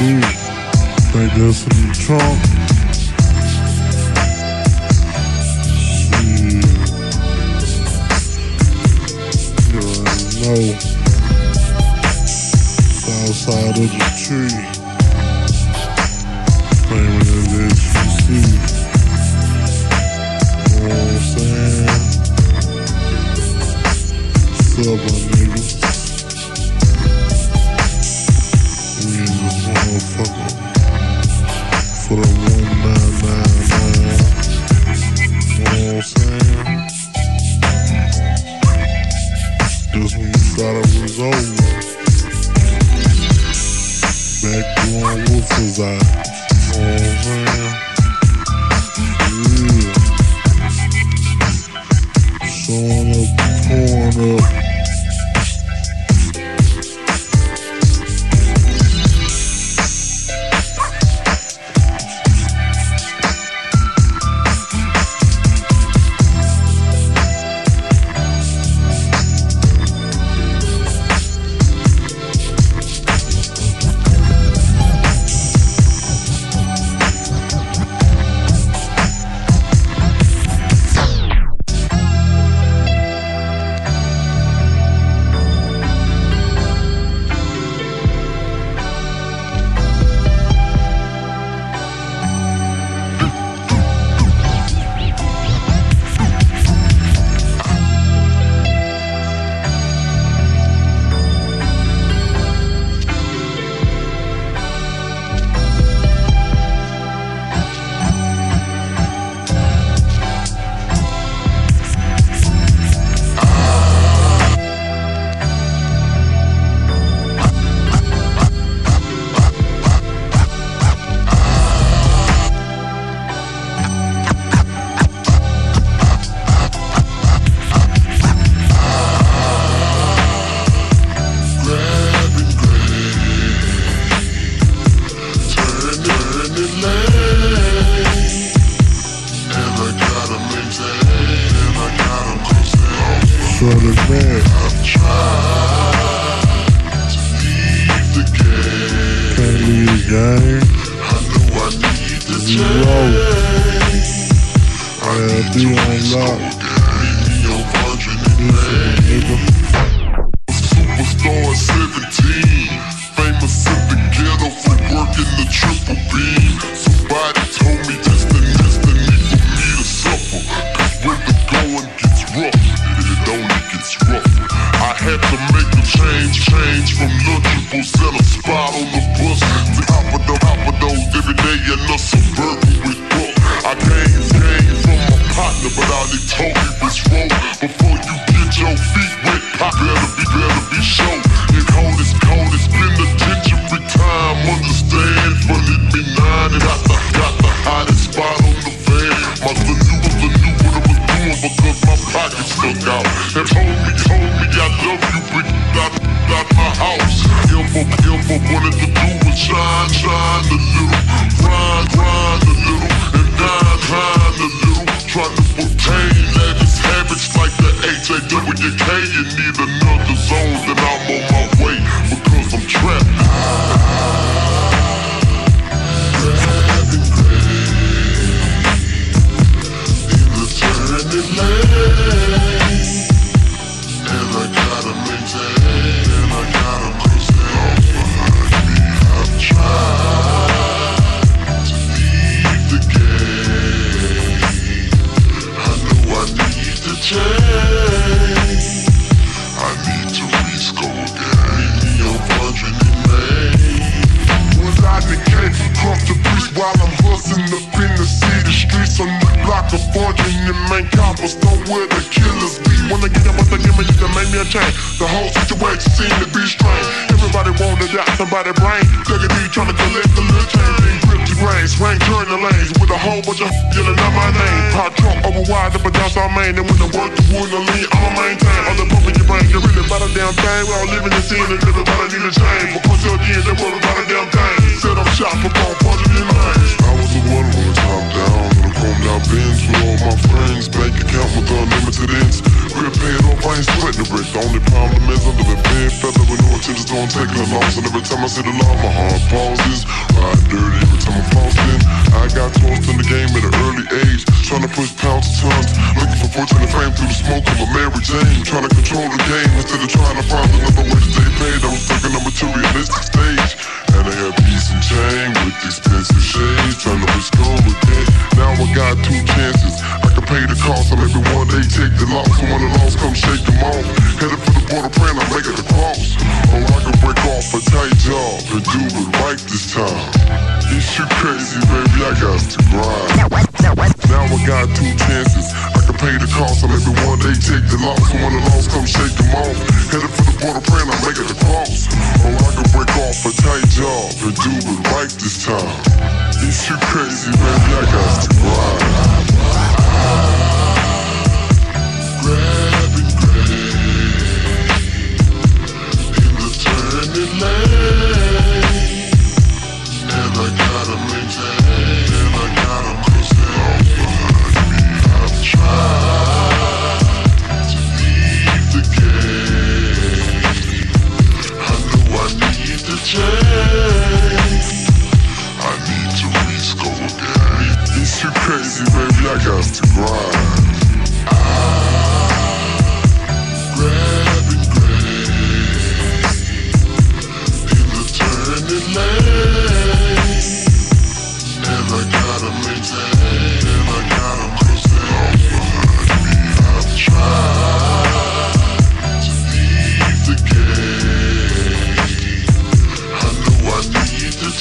I guess this in trunk. You already know. It's outside of the tree. Showing up, pouring up. As man. I've tried to leave the game. The. I know I need Zero. change. I be on lock. Leave. Had to make a change, change from Lunchables and a spot on the bus to top of the top of every day in the suburban with buck. I came, came from my partner, but all he told me was wrong. Before you get your feet wet, be, better be need the fortune and main coppers know where the killers be. Wanna get up with the and you make me a change. The whole situation seem to be strange. Everybody wanted out somebody brain. Take a deep trying to collect the little change. Then grip the grains, rank turn the lanes with a whole bunch of yelling out my name. Pop trunk over wide up and down South Main. And when the work the wood and lean, I'ma maintain. All the pump in your brain, you really about a damn thing. We all living the scene and everybody need a change. But the end, they worry about a damn thing. Set up shop for gon' punch in your lanes. Chrome with all my friends. Bank account with unlimited ends. Grip paid off, I ain't sweating the brick. The only problem is under the bed, fella with no intentions don't take a loss. And every time I say the law, my heart pauses. Ride dirty every time I'm flossing. I got tossed in the game at an early age. Trying to push pounds to tons. Looking for fortune and fame through the smoke of a Mary Jane. Trying to control the game instead of trying to find another way to stay paid. I was stuck in a materialistic stage. Had piece and chain with expensive shades. Trying to risk again. Now I got two chances. I can pay the cost. or maybe one day take the loss. And when the loss comes, shake them off. Headed for the border, praying I make it across. Or I can break off a tight job and do it right this time. This shit crazy, baby. I got to grind. I got two chances. I can pay the cost. or every one day take the loss. And when the loss comes, shake them off. Headed for the border, praying I make it across. Or oh, I can break off a tight job and do it right this time. This shit crazy, baby. I got to grind.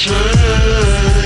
Need